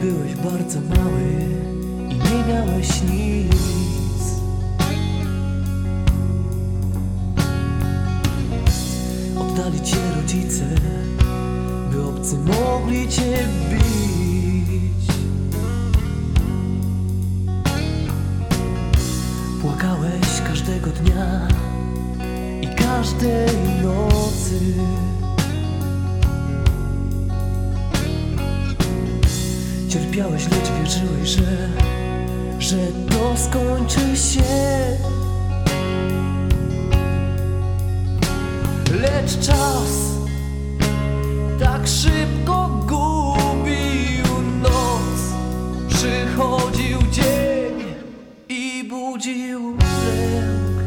byłeś bardzo mały i nie miałeś nic. Oddali cię rodzice, by obcy mogli cię bić. Płakałeś każdego dnia i każdej nocy. Cierpiałeś, lecz wierzyłeś, że, że to skończy się. Lecz czas tak szybko gubił noc. Przychodził dzień i budził lęk.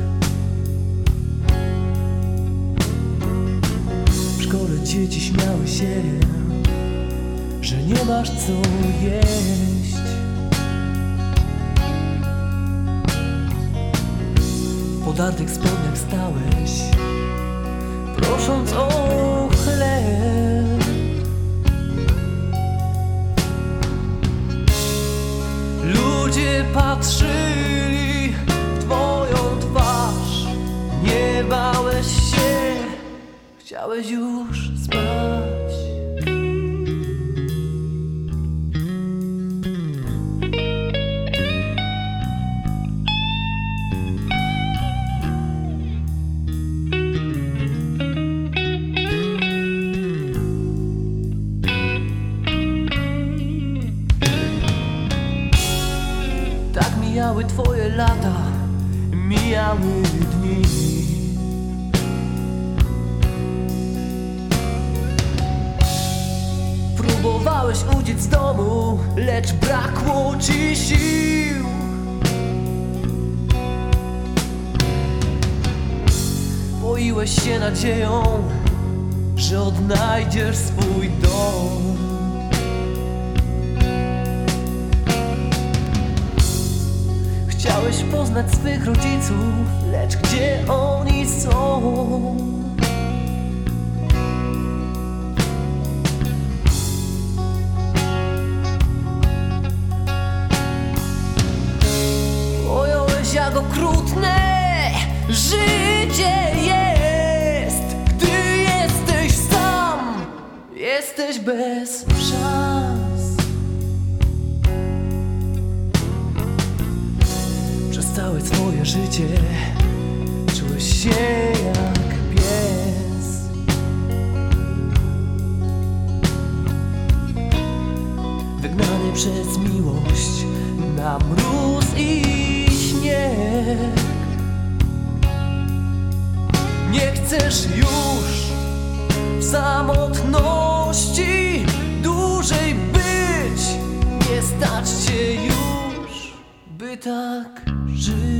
W szkole dzieci śmiały się nie masz co jeść. W podartych spodniach stałeś, prosząc o chleb. Ludzie patrzyli w twoją twarz, nie bałeś się, chciałeś już spać. Mijały twoje lata, mijały dni. Próbowałeś uciec z domu, lecz brakło ci sił. Boiłeś się nadzieją, że odnajdziesz swój dom. Chciałeś poznać swych rodziców, lecz gdzie oni są? Pojąłeś jak okrutne życie jest, gdy jesteś sam, jesteś bez szans. Życie czułeś się jak pies. Wygnany przez miłość na mróz i śnieg. Nie chcesz już w samotności dłużej być. Nie stać cię już, by tak żyć.